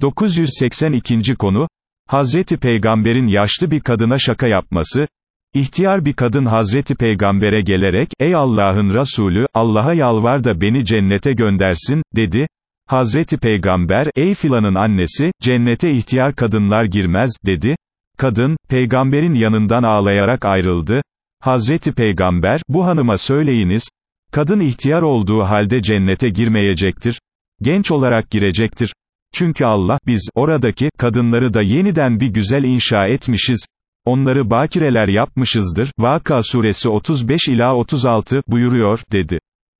982. konu, Hazreti Peygamber'in yaşlı bir kadına şaka yapması, İhtiyar bir kadın Hazreti Peygamber'e gelerek, ey Allah'ın Resulü, Allah'a yalvar da beni cennete göndersin, dedi. Hazreti Peygamber, ey filanın annesi, cennete ihtiyar kadınlar girmez, dedi. Kadın, peygamberin yanından ağlayarak ayrıldı. Hazreti Peygamber, bu hanıma söyleyiniz, kadın ihtiyar olduğu halde cennete girmeyecektir. Genç olarak girecektir. Çünkü Allah, biz, oradaki, kadınları da yeniden bir güzel inşa etmişiz, onları bakireler yapmışızdır, Vaka suresi 35 ila 36, buyuruyor, dedi.